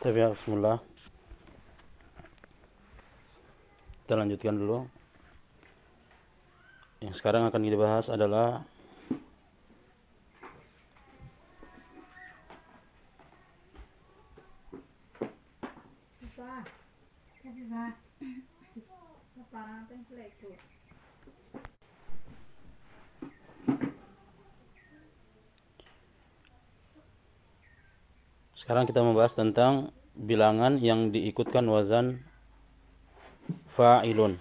Tapi ya, bismillah. Kita lanjutkan dulu. Yang sekarang akan kita bahas adalah Sekarang kita membahas tentang bilangan yang diikutkan wazan fa'ilun.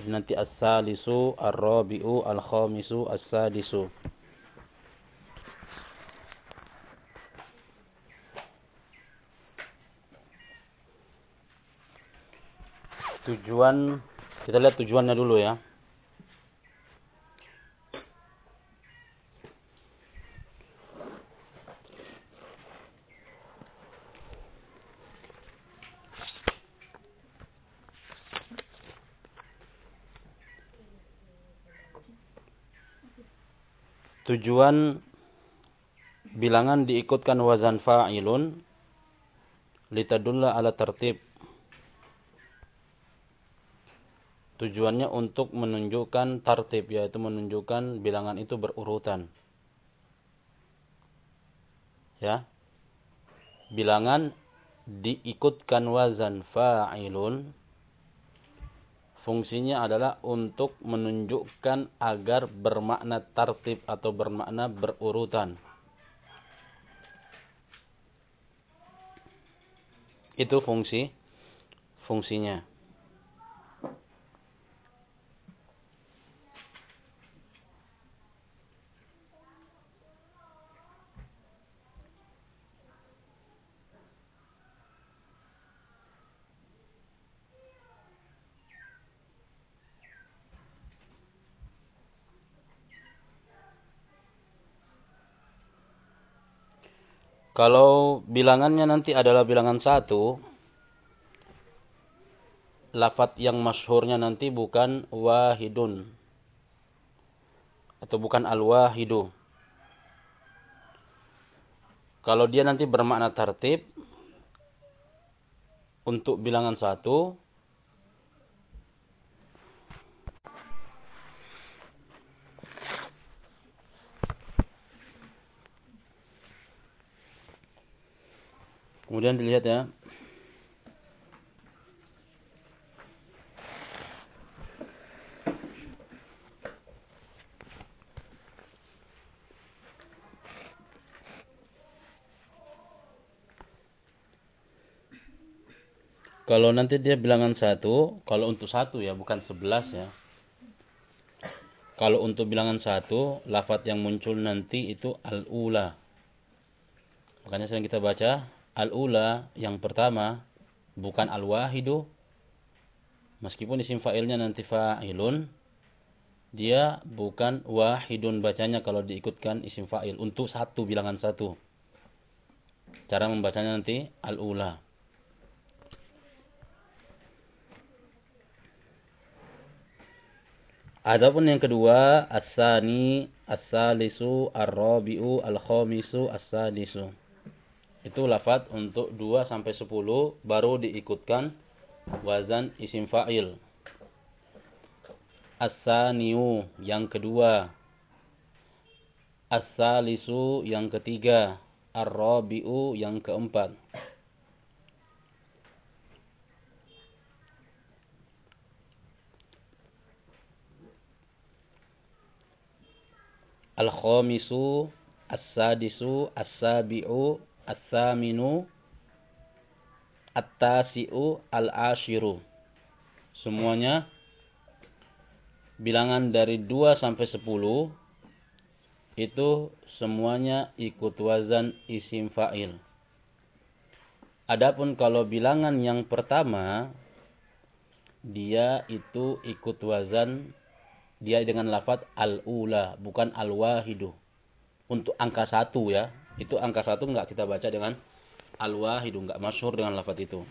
Jadi nanti as-salisu, ar-rabi'u, al-khamisu, as-sadisu. Tujuan, kita lihat tujuannya dulu ya. Tujuan bilangan diikutkan wazan fa'ilun litadulla ala tertib tujuannya untuk menunjukkan tertib yaitu menunjukkan bilangan itu berurutan. Ya. Bilangan diikutkan wazan fa'ilun fungsinya adalah untuk menunjukkan agar bermakna tertib atau bermakna berurutan. Itu fungsi fungsinya. Kalau bilangannya nanti adalah bilangan satu, lafat yang masyhurnya nanti bukan wahidun. Atau bukan al-wahidu. Kalau dia nanti bermakna tertib, untuk bilangan satu, Kemudian dilihat ya. Kalau nanti dia bilangan satu, kalau untuk satu ya, bukan sebelas ya. Kalau untuk bilangan satu, lafat yang muncul nanti itu al-ula. Makanya sering kita baca Al-ula yang pertama bukan al-wahidu. Meskipun isim fa'ilnya nanti fa'ilun, dia bukan wahidun bacanya kalau diikutkan isim fa'il untuk satu bilangan satu. Cara membacanya nanti al-ula. Adapun yang kedua, as-sani, as-salisu, ar-rabi'u, al-khamisu, as-sadisu. Itu lafat untuk 2 sampai 10 baru diikutkan wazan isim fa'il. As-saniu yang kedua. As-salisu yang ketiga. Ar-rabi'u yang keempat. Al-khamisu, as-sadisu, as-sabi'u, At-thaminu At-tasi'u Al-ashiru. Semuanya Bilangan dari 2 sampai 10 Itu semuanya ikut wazan isim fa'il. Adapun kalau bilangan yang pertama Dia itu ikut wazan Dia dengan lafad al-ula Bukan al-wahidu. Untuk angka satu ya itu angka satu enggak kita baca dengan al-wahidu, enggak masyhur dengan lafaz itu.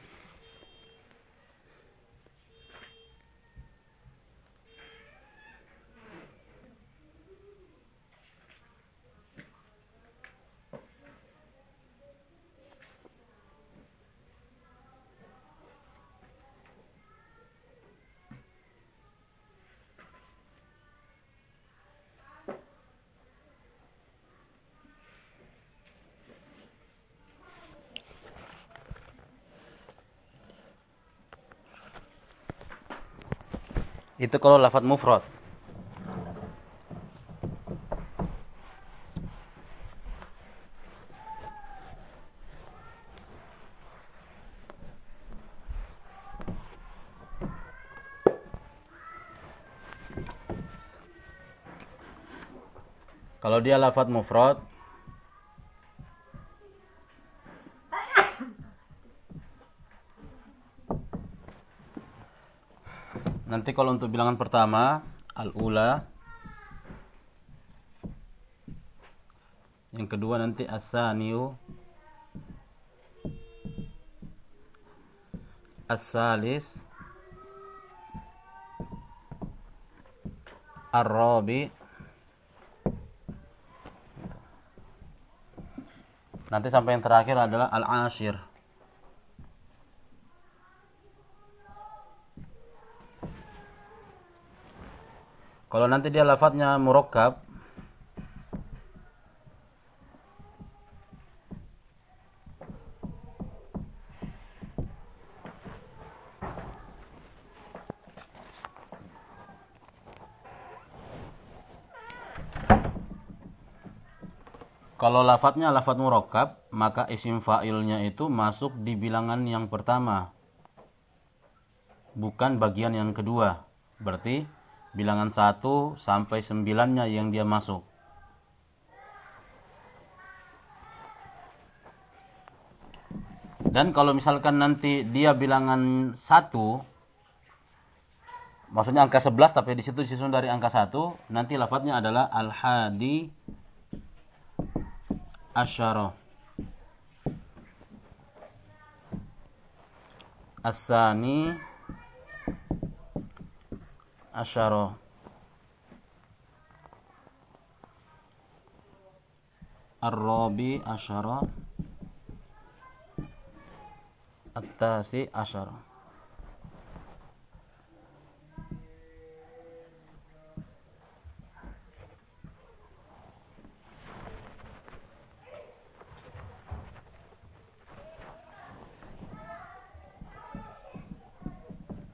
Itu kalau lafaz mufrad. Kalau dia lafaz mufrad Nanti kalau untuk bilangan pertama al-ula. Yang kedua nanti as-saniyu As-salis. Ar-rabi. Nanti sampai yang terakhir adalah al-ashir. Kalau nanti dia lafadznya murakkab Kalau lafadznya lafadz murakkab, maka isim fa'ilnya itu masuk di bilangan yang pertama. Bukan bagian yang kedua. Berarti bilangan 1 sampai 9-nya yang dia masuk. Dan kalau misalkan nanti dia bilangan 1 maksudnya angka 11 tapi di situ disusun dari angka 1, nanti lafadznya adalah al-hadi asyara Asani asyara Ar-Rabi asyara At-Tasi asyara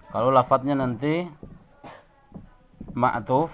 Kalau lafadznya nanti ma'tuf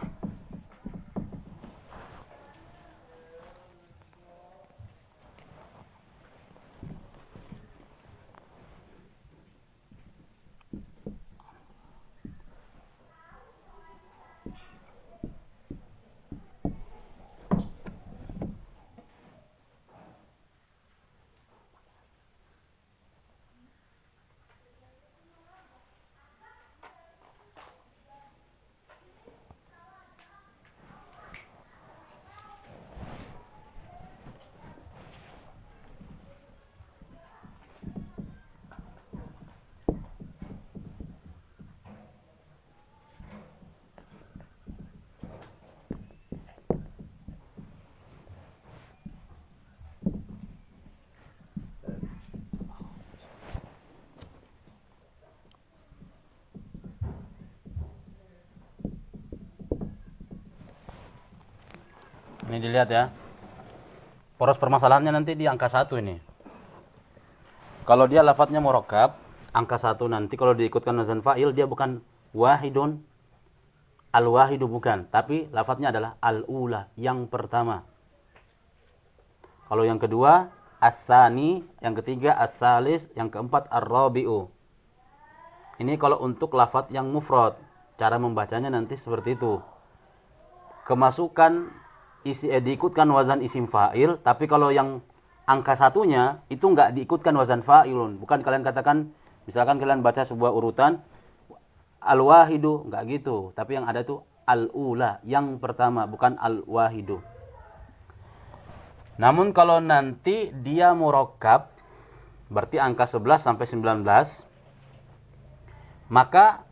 Ini dilihat ya. Poros permasalahannya nanti di angka satu ini. Kalau dia lafadznya murokab, angka satu nanti kalau diikutkan wazan fa'il dia bukan wahidun, al-wahidu bukan. Tapi lafadznya adalah al-ula, yang pertama. Kalau yang kedua, as-sani, yang ketiga as-salis, yang keempat ar-rabi'u. Ini kalau untuk lafadz yang mufrad. Cara membacanya nanti seperti itu. Kemasukan isi eh, diikutkan wazan isim fa'il, tapi kalau yang angka satunya itu enggak diikutkan wazan fa'ilun. Bukan kalian katakan misalkan kalian baca sebuah urutan al-wahidu, enggak gitu. Tapi yang ada itu al-ula, yang pertama, bukan al-wahidu. Namun kalau nanti dia murakkab berarti angka 11 sampai 19 maka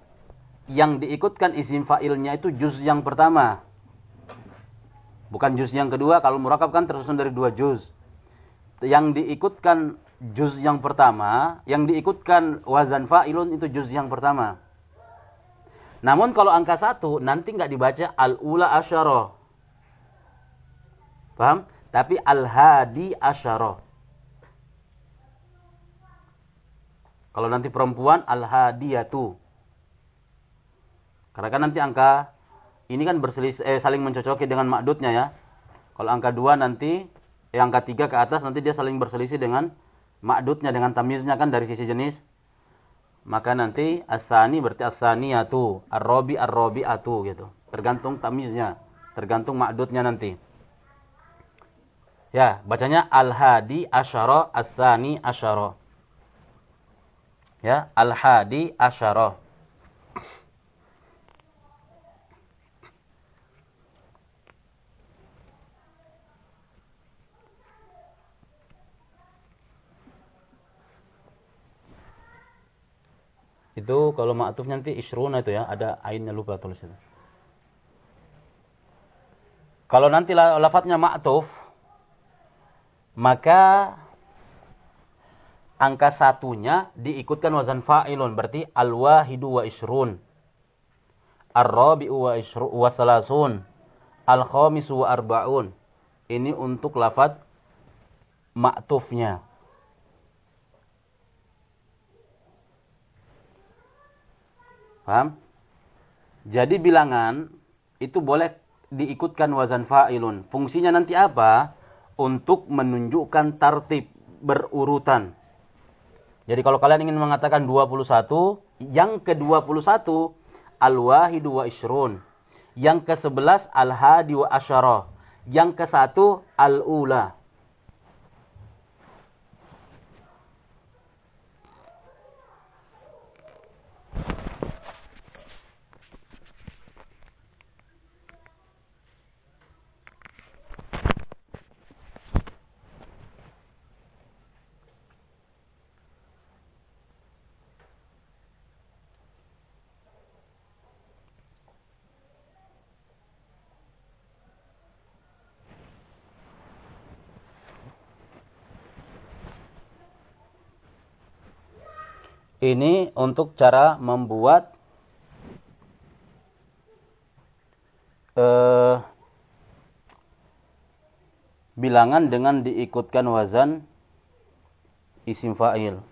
yang diikutkan isim fa'ilnya itu juz yang pertama Bukan juz yang kedua, kalau murakab kan tersusun dari dua juz. Yang diikutkan juz yang pertama, yang diikutkan wazan fa'ilun itu juz yang pertama. Namun kalau angka satu, nanti nggak dibaca al-ula asyara. Paham? Tapi al-hadi asyara. Kalau nanti perempuan, al-hadiyatu. Karena kan nanti angka ini kan berselisih eh, saling mencocoki dengan makdudnya ya. Kalau angka 2 nanti eh, angka 3 ke atas nanti dia saling berselisih dengan makdudnya dengan tamiznya kan dari sisi jenis. Maka nanti asani berarti asaniyatu, ar-rabi ar-rabi'atu gitu. Tergantung tamiznya, tergantung makdudnya nanti. Ya, bacanya al-hadi asyara asani asyara. Ya, al-hadi asyara. Itu kalau ma'tuf nanti isruna itu ya, ada ainnya lupa tulis itu. Kalau nanti lafadznya ma'tuf, maka angka satunya diikutkan wazan fa'ilun. Berarti al-wahidu wa isrun. Ar-rabi'u wa, isru, wa salasun. Al-khamisu wa arba'un. Ini untuk lafadz ma'tufnya. Paham? Jadi bilangan itu boleh diikutkan wazan fa'ilun. Fungsinya nanti apa? Untuk menunjukkan tartib berurutan. Jadi kalau kalian ingin mengatakan 21, yang ke-21 al-wahidu wa isrun. Yang ke-11 al-hadi wa asyara. Yang ke-1 al-ula. Ini untuk cara membuat eh, bilangan dengan diikutkan wazan isim fa'il.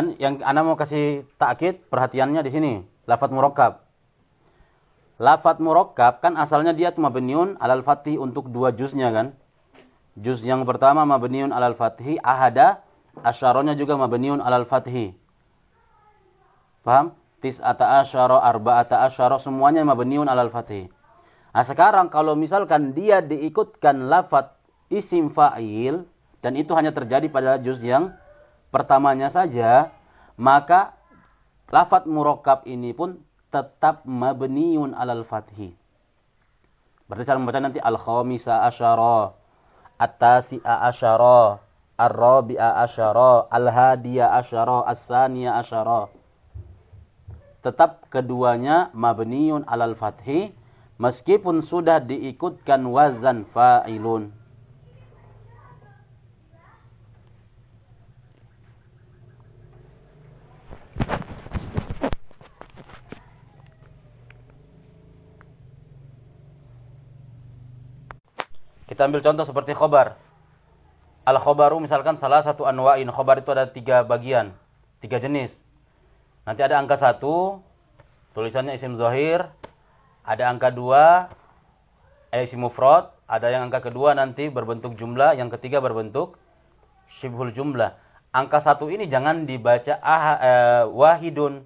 Dan yang Anda mau kasih takkid, perhatiannya di sini. Lafat murakkab. Lafat murakkab kan asalnya dia mabniun alal fathi untuk dua juznya kan. Juz yang pertama mabniun alal fathi, ahada, asyaronya juga mabniun alal fathi. Paham? Tis'ata asyara, arba'ata asyara, semuanya mabniun alal fathi. Nah sekarang kalau misalkan dia diikutkan lafat isim fa'il, dan itu hanya terjadi pada juz yang pertamanya saja, maka lafat murakkab ini pun tetap mabniun alal fathi. Berarti cara membaca nanti al-khamisa asyara, at-tasi'a asyara, ar-rabi'a asyara, al-hadiya asyara, as-saniya asyara. Tetap keduanya mabniun alal fathi meskipun sudah diikutkan wazan fa'ilun. Kita ambil contoh seperti khobar. Al-khobaru misalkan salah satu anwa'in. Khobar itu ada tiga bagian. Tiga jenis. Nanti ada angka satu. Tulisannya isim zohir. Ada angka dua. Eh, isim mufrad. Ada yang angka kedua nanti berbentuk jumlah. Yang ketiga berbentuk syibhul jumlah. Angka satu ini jangan dibaca aha, eh, wahidun.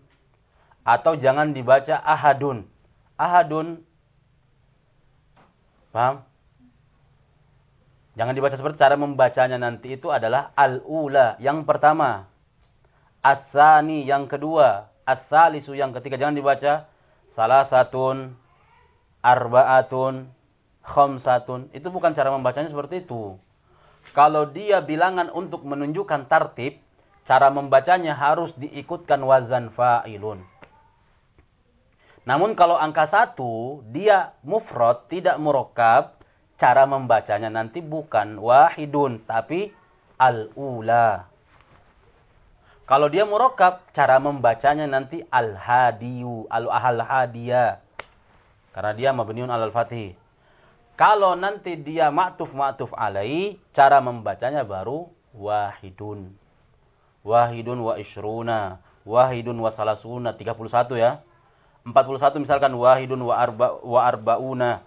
Atau jangan dibaca ahadun. Ahadun. Paham? Jangan dibaca seperti cara membacanya nanti itu adalah al-ula yang pertama. Asani yang kedua. As-salisu yang ketiga. Jangan dibaca salah satun, arba'atun, khamsatun. Itu bukan cara membacanya seperti itu. Kalau dia bilangan untuk menunjukkan tartib, cara membacanya harus diikutkan wazan fa'ilun. Namun kalau angka satu, dia mufrad, tidak murokab, cara membacanya nanti bukan wahidun, tapi al-ula. Kalau dia murokab, cara membacanya nanti al-hadiyu, al-ahal-hadiya. Karena dia mabniun al-fatih. Kalau nanti dia ma'tuf ma'tuf alai, cara membacanya baru wahidun. Wahidun wa isruna. Wahidun wa salasuna. 31 ya. 41 misalkan wahidun wa arba wa arbauna.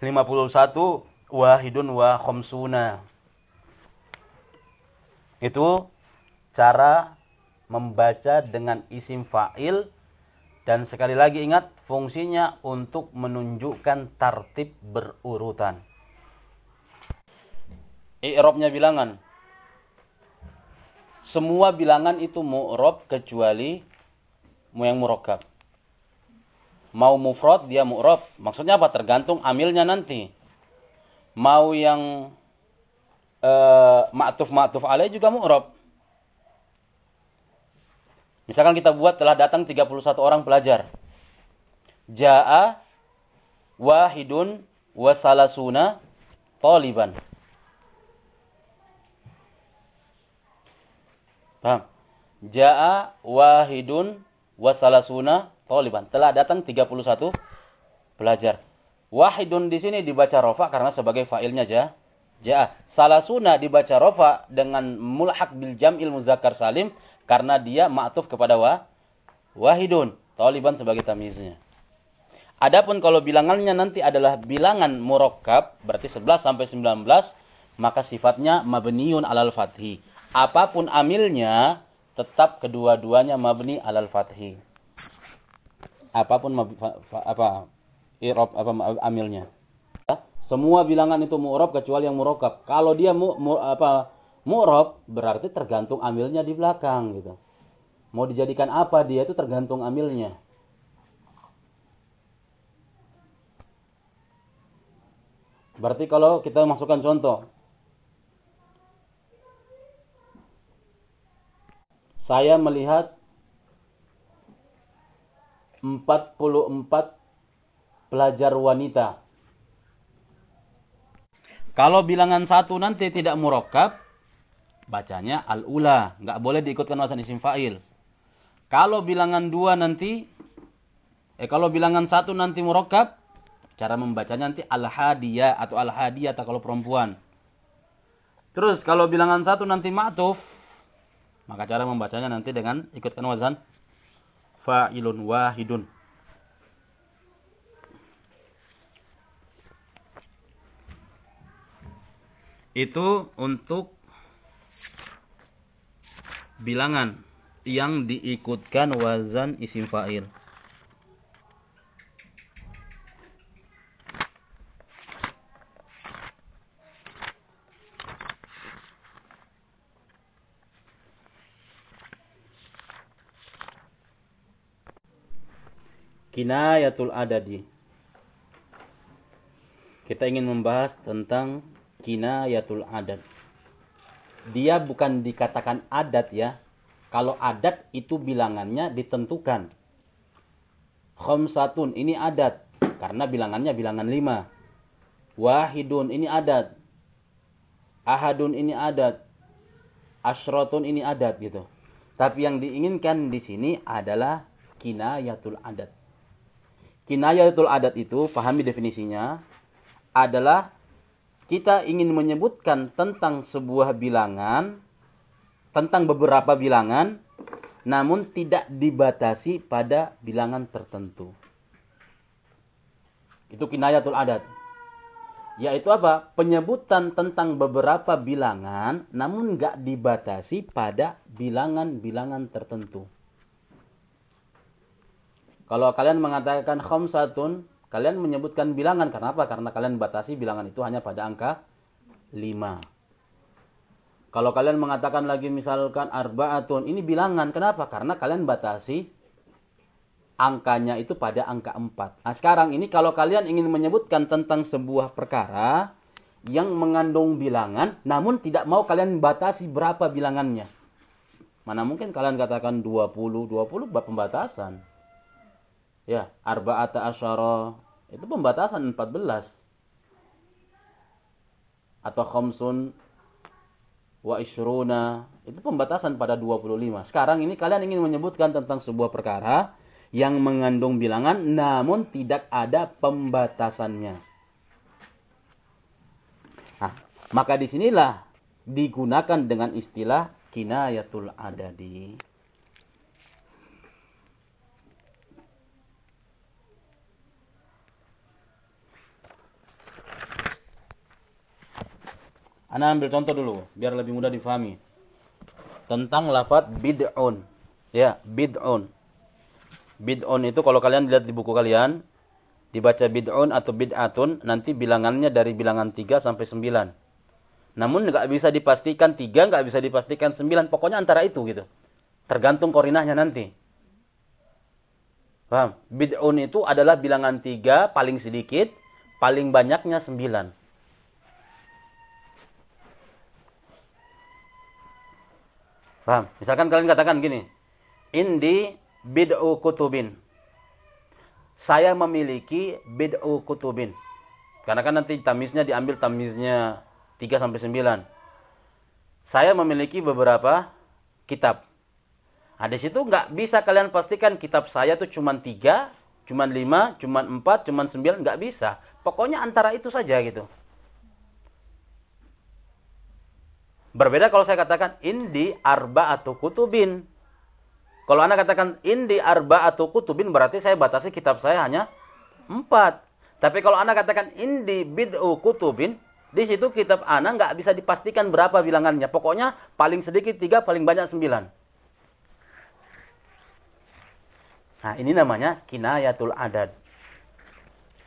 51 wahidun wa khamsuna. Itu cara membaca dengan isim fa'il dan sekali lagi ingat fungsinya untuk menunjukkan tartib berurutan. I'rabnya bilangan. Semua bilangan itu mu'rab kecuali yang murakkab. Mau mufrad dia mu'rab. Maksudnya apa? Tergantung amilnya nanti. Mau yang uh, ma'tuf ma'tuf alaih juga mu'rab. Misalkan kita buat telah datang 31 orang pelajar. Ja'a wahidun wa salasuna taliban. Paham? Ja'a wahidun wa salasuna taliban. Telah datang 31 pelajar. Wahidun di sini dibaca rofa karena sebagai fa'ilnya ja. Ja. Salasuna dibaca rofa dengan mulhak bil jam'il muzakkar salim karena dia ma'tuf kepada wa wahidun. Taliban sebagai tamiznya. Adapun kalau bilangannya nanti adalah bilangan murakkab berarti 11 sampai 19 maka sifatnya mabniun alal fathi. Apa pun amilnya tetap kedua-duanya mabni alal fathi apa pun apa irob apa amilnya. Semua bilangan itu mu'rob kecuali yang murokab. Kalau dia mu, mu, apa mu'rob berarti tergantung amilnya di belakang gitu. Mau dijadikan apa dia itu tergantung amilnya. Berarti kalau kita masukkan contoh. Saya melihat 44 pelajar wanita. Kalau bilangan satu nanti tidak murakkab, bacanya al-ula. Nggak boleh diikutkan wasan isim fa'il. Kalau bilangan dua nanti, eh kalau bilangan satu nanti murakkab, cara membacanya nanti al-hadiyah atau al-hadiyah kalau perempuan. Terus kalau bilangan satu nanti ma'tuf, maka cara membacanya nanti dengan ikutkan wazan fa'ilun wahidun. Itu untuk bilangan yang diikutkan wazan isim fa'il. kinayatul adadi. Kita ingin membahas tentang kinayatul adad. Dia bukan dikatakan adat ya. Kalau adat itu bilangannya ditentukan. Khamsatun ini adat. Karena bilangannya bilangan lima. Wahidun ini adat. Ahadun ini adat. Ashrotun ini adat gitu. Tapi yang diinginkan di sini adalah kinayatul adat. Kinayatul adat itu, pahami definisinya, adalah kita ingin menyebutkan tentang sebuah bilangan, tentang beberapa bilangan, namun tidak dibatasi pada bilangan tertentu. Itu kinayatul adat. Yaitu apa? Penyebutan tentang beberapa bilangan, namun nggak dibatasi pada bilangan-bilangan tertentu. Kalau kalian mengatakan khamsatun, kalian menyebutkan bilangan. Karena apa? Karena kalian batasi bilangan itu hanya pada angka 5. Kalau kalian mengatakan lagi misalkan arba'atun, ini bilangan. Kenapa? Karena kalian batasi angkanya itu pada angka 4. Nah sekarang ini kalau kalian ingin menyebutkan tentang sebuah perkara yang mengandung bilangan, namun tidak mau kalian batasi berapa bilangannya. Mana mungkin kalian katakan 20, 20 pembatasan. Ya, arba'ata asyara itu pembatasan 14. Atau khamsun wa isruna itu pembatasan pada 25. Sekarang ini kalian ingin menyebutkan tentang sebuah perkara yang mengandung bilangan namun tidak ada pembatasannya. Nah, maka di sinilah digunakan dengan istilah kinayatul adadi. Anda ambil contoh dulu, biar lebih mudah difahami. Tentang lafaz bid'un. Ya, bid'un. Bid'un itu kalau kalian lihat di buku kalian, dibaca bid'un atau bid'atun, nanti bilangannya dari bilangan 3 sampai 9. Namun nggak bisa dipastikan tiga, nggak bisa dipastikan sembilan. Pokoknya antara itu gitu. Tergantung korinahnya nanti. Paham? Bid'un itu adalah bilangan tiga paling sedikit, paling banyaknya sembilan. Paham? Misalkan kalian katakan gini. Indi bid'u kutubin. Saya memiliki bid'u kutubin. Karena kan nanti tamiznya diambil tamiznya 3 sampai 9. Saya memiliki beberapa kitab. Nah, di situ nggak bisa kalian pastikan kitab saya tuh cuma 3, cuma 5, cuma 4, cuma 9, nggak bisa. Pokoknya antara itu saja gitu. Berbeda kalau saya katakan indi arba atau kutubin. Kalau anda katakan indi arba atau kutubin berarti saya batasi kitab saya hanya empat. Tapi kalau anda katakan indi bid'u kutubin di situ kitab ana nggak bisa dipastikan berapa bilangannya. Pokoknya paling sedikit tiga, paling banyak sembilan. Nah ini namanya kinayatul adat.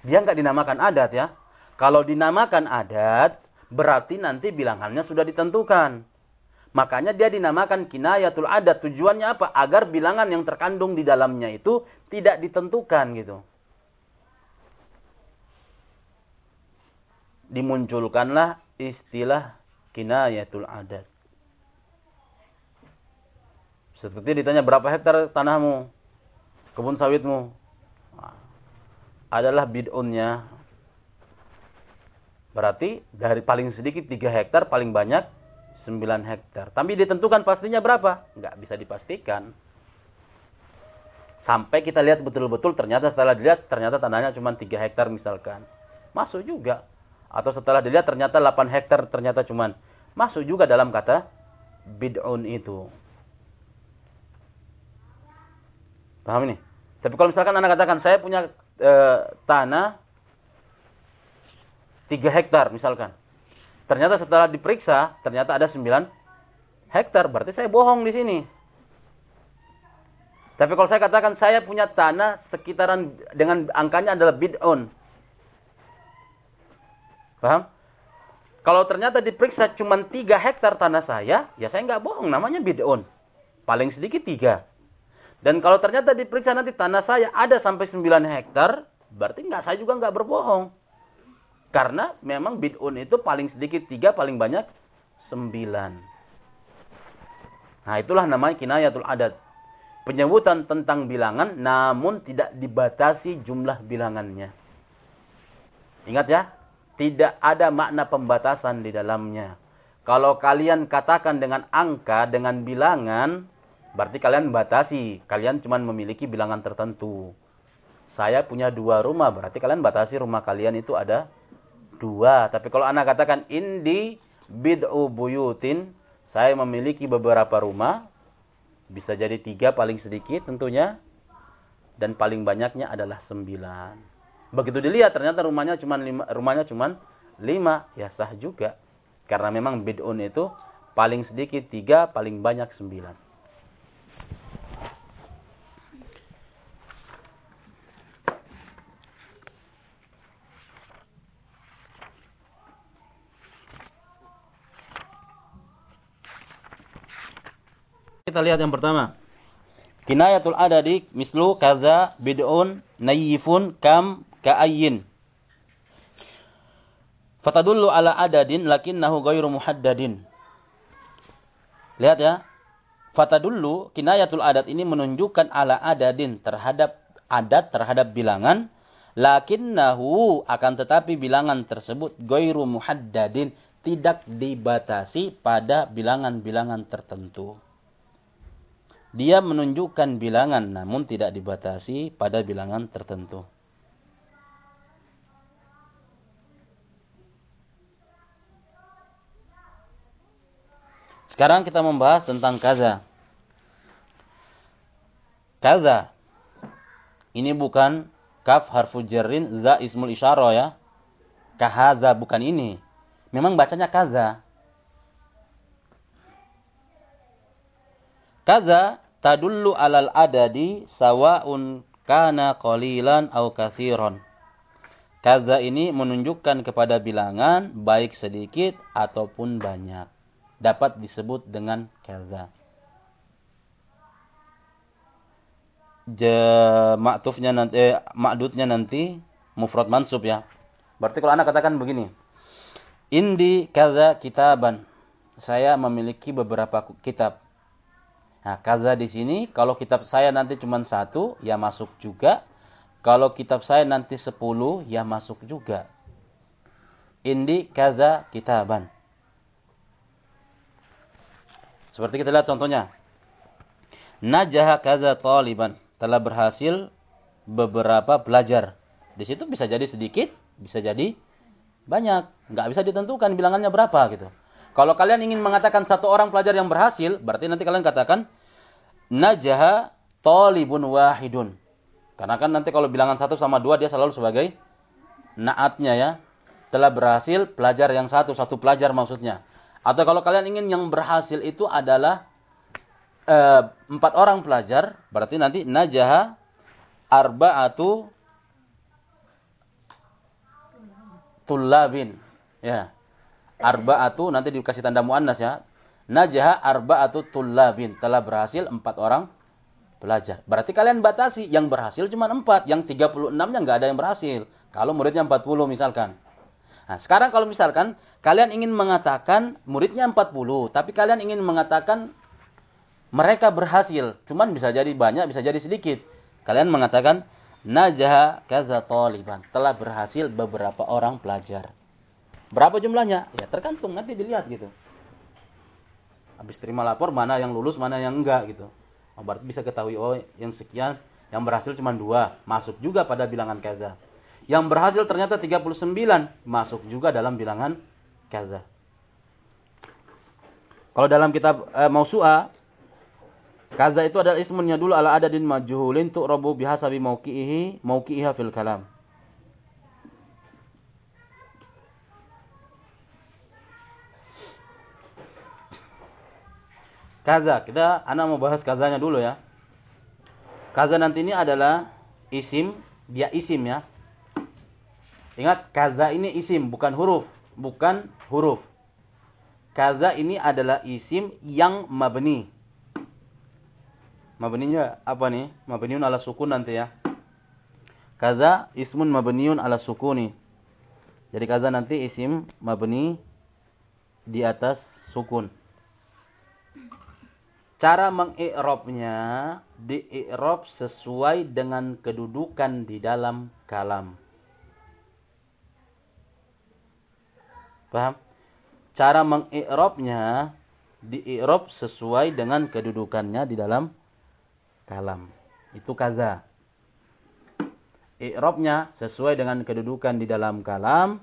Dia nggak dinamakan adat ya. Kalau dinamakan adat, berarti nanti bilangannya sudah ditentukan. Makanya dia dinamakan kinayatul adat. Tujuannya apa? Agar bilangan yang terkandung di dalamnya itu tidak ditentukan gitu. dimunculkanlah istilah kinayatul adat. Seperti ditanya berapa hektar tanahmu, kebun sawitmu. Adalah bid'unnya. Berarti dari paling sedikit 3 hektar, paling banyak 9 hektar. Tapi ditentukan pastinya berapa? Nggak bisa dipastikan. Sampai kita lihat betul-betul ternyata setelah dilihat ternyata tanahnya cuma 3 hektar misalkan. Masuk juga. Atau setelah dilihat ternyata 8 hektar ternyata cuman masuk juga dalam kata bid'un itu. Paham ini? Tapi kalau misalkan Anda katakan saya punya e, tanah 3 hektar misalkan. Ternyata setelah diperiksa ternyata ada 9 hektar, berarti saya bohong di sini. Tapi kalau saya katakan saya punya tanah sekitaran dengan angkanya adalah bid'un. Paham? Kalau ternyata diperiksa cuma 3 hektar tanah saya, ya saya nggak bohong, namanya bid'un. Paling sedikit 3. Dan kalau ternyata diperiksa nanti tanah saya ada sampai 9 hektar, berarti nggak saya juga nggak berbohong. Karena memang bid'un itu paling sedikit 3, paling banyak 9. Nah itulah namanya kinayatul adat. Penyebutan tentang bilangan namun tidak dibatasi jumlah bilangannya. Ingat ya, tidak ada makna pembatasan di dalamnya. Kalau kalian katakan dengan angka, dengan bilangan, berarti kalian batasi. Kalian cuma memiliki bilangan tertentu. Saya punya dua rumah, berarti kalian batasi rumah kalian itu ada dua. Tapi kalau anak katakan indi bid'u buyutin, saya memiliki beberapa rumah, bisa jadi tiga paling sedikit tentunya, dan paling banyaknya adalah sembilan. Begitu dilihat ternyata rumahnya cuma lima, rumahnya cuma lima, ya sah juga. Karena memang bid'un itu paling sedikit tiga, paling banyak sembilan. Kita lihat yang pertama. Kinayatul adadi mislu kaza bid'un nayyifun kam ka'ayyin. Fatadullu ala adadin lakinnahu ghairu muhaddadin. Lihat ya. Fatadullu kinayatul adat ini menunjukkan ala adadin terhadap adat terhadap bilangan lakinnahu akan tetapi bilangan tersebut goiru muhaddadin tidak dibatasi pada bilangan-bilangan tertentu. Dia menunjukkan bilangan namun tidak dibatasi pada bilangan tertentu. Sekarang kita membahas tentang kaza. Kaza. Ini bukan kaf harfu jarrin za ismul isyarah ya. Kahaza bukan ini. Memang bacanya kaza. Kaza tadullu alal adadi sawaun kana qalilan au kathiron. Kaza ini menunjukkan kepada bilangan baik sedikit ataupun banyak dapat disebut dengan kaza. maktufnya nanti eh, makdudnya nanti mufrad mansub ya. Berarti kalau anak katakan begini. Indi kaza kitaban. Saya memiliki beberapa kitab. Nah, kaza di sini kalau kitab saya nanti cuma satu, ya masuk juga. Kalau kitab saya nanti sepuluh, ya masuk juga. Indi kaza kitaban. Seperti kita lihat contohnya. Najah kaza taliban. Telah berhasil beberapa belajar. Di situ bisa jadi sedikit, bisa jadi banyak. Nggak bisa ditentukan bilangannya berapa gitu. Kalau kalian ingin mengatakan satu orang pelajar yang berhasil, berarti nanti kalian katakan najaha talibun wahidun. Karena kan nanti kalau bilangan satu sama dua dia selalu sebagai naatnya ya. Telah berhasil pelajar yang satu, satu pelajar maksudnya. Atau kalau kalian ingin yang berhasil itu adalah e, empat orang pelajar, berarti nanti najaha arba'atu tullabin. Ya. Arba'atu nanti dikasih tanda muannas ya. Najaha arba'atu tullabin. Telah berhasil empat orang pelajar. Berarti kalian batasi. Yang berhasil cuma empat. Yang 36-nya nggak ada yang berhasil. Kalau muridnya 40 misalkan. Nah, sekarang kalau misalkan Kalian ingin mengatakan muridnya 40, tapi kalian ingin mengatakan mereka berhasil. Cuman bisa jadi banyak, bisa jadi sedikit. Kalian mengatakan najaha kaza taliban. Telah berhasil beberapa orang pelajar. Berapa jumlahnya? Ya tergantung, nanti dilihat gitu. Habis terima lapor, mana yang lulus, mana yang enggak gitu. Oh, berarti bisa ketahui, oh yang sekian, yang berhasil cuma dua. Masuk juga pada bilangan kaza. Yang berhasil ternyata 39. Masuk juga dalam bilangan kaza. Kalau dalam kitab e, Mausu'a kaza itu adalah ismunnya dulu ala adadin majhulin tu'rabu bihasabi mauqi'ihi mauqi'iha fil kalam. Kaza, kita anak mau bahas kazanya dulu ya. Kaza nanti ini adalah isim, dia isim ya. Ingat, kaza ini isim, bukan huruf bukan huruf. Kaza ini adalah isim yang mabni. Mabninya apa nih? Mabniun ala sukun nanti ya. Kaza ismun mabniun ala sukuni. Jadi kaza nanti isim mabni di atas sukun. Cara mengi'robnya di-i'rob sesuai dengan kedudukan di dalam kalam. Paham? Cara mengi'robnya dii'rob sesuai dengan kedudukannya di dalam kalam. Itu kaza. I'robnya sesuai dengan kedudukan di dalam kalam.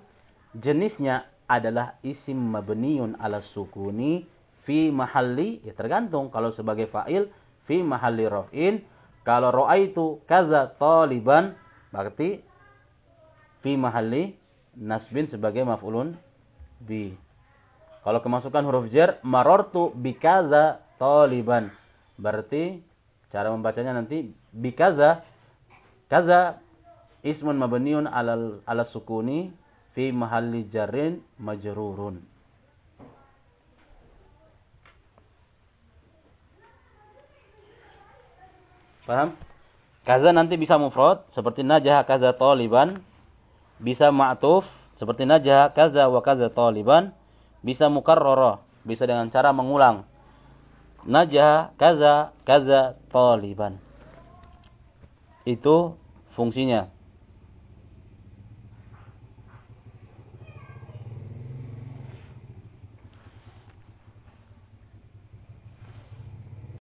Jenisnya adalah isim mabniun ala sukuni fi mahalli. Ya tergantung. Kalau sebagai fa'il fi mahalli rof'in. Kalau ro'a itu kaza taliban. Berarti fi mahalli nasbin sebagai maf'ulun bi. Kalau kemasukan huruf jar marortu bikaza taliban. Berarti cara membacanya nanti bikaza kaza ismun mabniun alal ala sukuni fi mahalli jarrin majrurun. Paham? Kaza nanti bisa mufrad seperti najah kaza taliban, bisa ma'tuf seperti najah kaza wa kaza taliban bisa mukarrara, bisa dengan cara mengulang. najah kaza kaza taliban. Itu fungsinya.